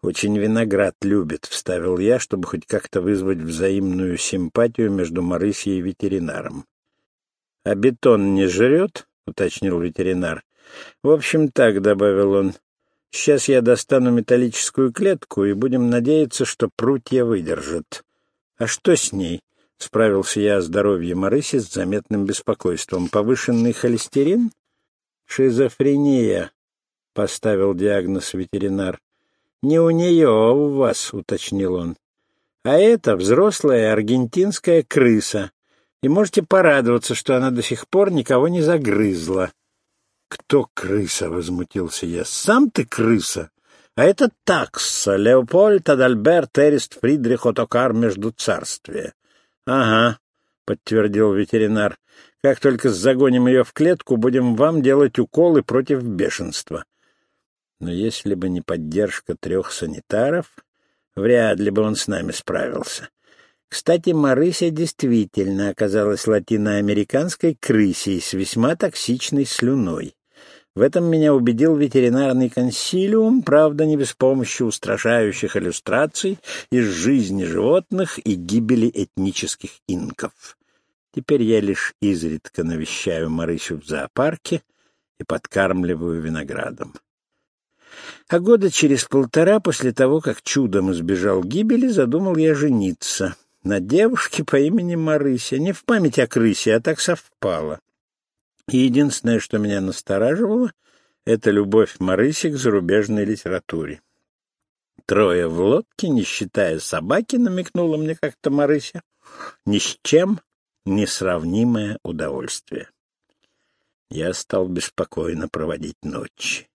«Очень виноград любит», — вставил я, чтобы хоть как-то вызвать взаимную симпатию между Марысей и ветеринаром. «А бетон не жрет?» — уточнил ветеринар. «В общем, так», — добавил он. «Сейчас я достану металлическую клетку, и будем надеяться, что прутья выдержат». «А что с ней?» — справился я о здоровье Марыси с заметным беспокойством. «Повышенный холестерин?» «Шизофрения», — поставил диагноз ветеринар. «Не у нее, а у вас», — уточнил он. «А это взрослая аргентинская крыса, и можете порадоваться, что она до сих пор никого не загрызла». «Кто крыса?» — возмутился я. «Сам ты крыса!» «А это такса, Леопольд Адальберт Эрист Фридрих Отокар между царствия». «Ага», — подтвердил ветеринар. «Как только загоним ее в клетку, будем вам делать уколы против бешенства». Но если бы не поддержка трех санитаров, вряд ли бы он с нами справился. Кстати, Марыся действительно оказалась латиноамериканской крысей с весьма токсичной слюной. В этом меня убедил ветеринарный консилиум, правда, не без помощи устрашающих иллюстраций из жизни животных и гибели этнических инков. Теперь я лишь изредка навещаю Марысю в зоопарке и подкармливаю виноградом. А года через полтора после того, как чудом избежал гибели, задумал я жениться на девушке по имени Марыся. Не в память о крысе, а так совпало. Единственное, что меня настораживало, это любовь Марыси к зарубежной литературе. Трое в лодке, не считая собаки, намекнула мне как-то Марыся. Ни с чем несравнимое удовольствие. Я стал беспокойно проводить ночи.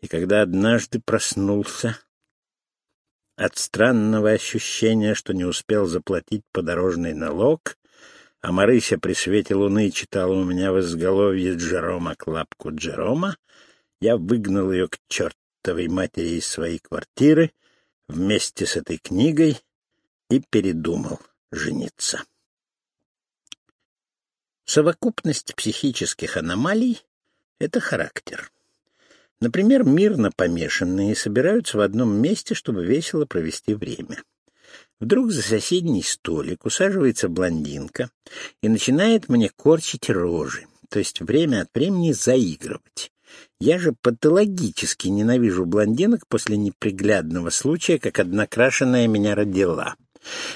И когда однажды проснулся от странного ощущения, что не успел заплатить подорожный налог, а Марыся при свете луны читала у меня в изголовье Джерома клапку Джерома, я выгнал ее к чертовой матери из своей квартиры вместе с этой книгой и передумал жениться. Совокупность психических аномалий — это характер. Например, мирно помешанные собираются в одном месте, чтобы весело провести время. Вдруг за соседний столик усаживается блондинка и начинает мне корчить рожи, то есть время от времени заигрывать. Я же патологически ненавижу блондинок после неприглядного случая, как однокрашенная меня родила.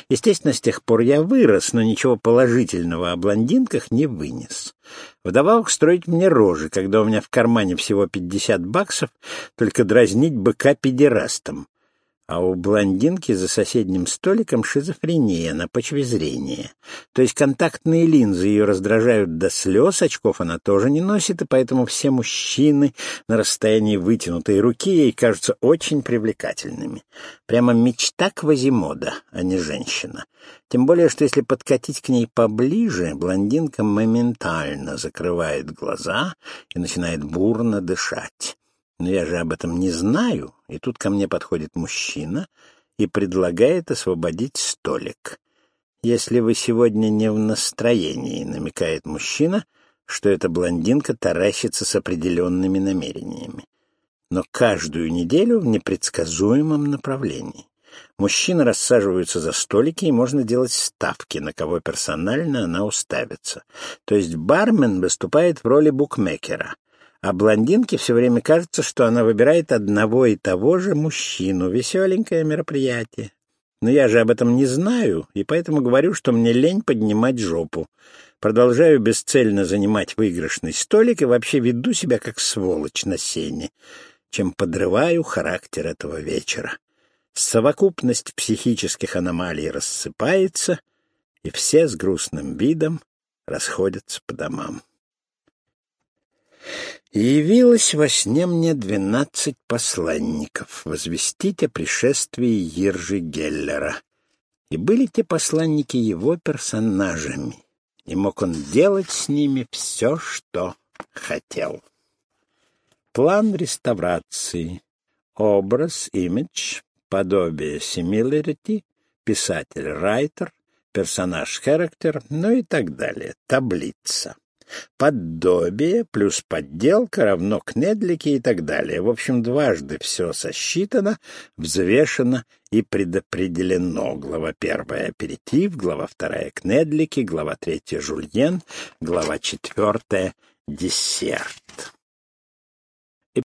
Естественно, с тех пор я вырос, но ничего положительного о блондинках не вынес. Вдобавок строить мне рожи, когда у меня в кармане всего пятьдесят баксов, только дразнить быка педерастом а у блондинки за соседним столиком шизофрения на почве зрения. То есть контактные линзы ее раздражают до слез, очков она тоже не носит, и поэтому все мужчины на расстоянии вытянутой руки ей кажутся очень привлекательными. Прямо мечта Квазимода, а не женщина. Тем более, что если подкатить к ней поближе, блондинка моментально закрывает глаза и начинает бурно дышать. Но я же об этом не знаю, и тут ко мне подходит мужчина и предлагает освободить столик. Если вы сегодня не в настроении, намекает мужчина, что эта блондинка таращится с определенными намерениями. Но каждую неделю в непредсказуемом направлении. Мужчины рассаживаются за столики, и можно делать ставки, на кого персонально она уставится. То есть бармен выступает в роли букмекера — а блондинке все время кажется, что она выбирает одного и того же мужчину. Веселенькое мероприятие. Но я же об этом не знаю, и поэтому говорю, что мне лень поднимать жопу. Продолжаю бесцельно занимать выигрышный столик и вообще веду себя как сволочь на сене, чем подрываю характер этого вечера. Совокупность психических аномалий рассыпается, и все с грустным видом расходятся по домам. Явилось во сне мне двенадцать посланников возвестить о пришествии Ержи Геллера. И были те посланники его персонажами, и мог он делать с ними все, что хотел. План реставрации, образ, имидж, подобие, similarity, писатель, райтер, персонаж, характер, ну и так далее, таблица. Поддобие плюс подделка равно кнедлики и так далее. В общем, дважды все сосчитано, взвешено и предопределено. Глава первая — аперитив, глава вторая — кнедлики, глава третья — жульен, глава четвертая — десерт.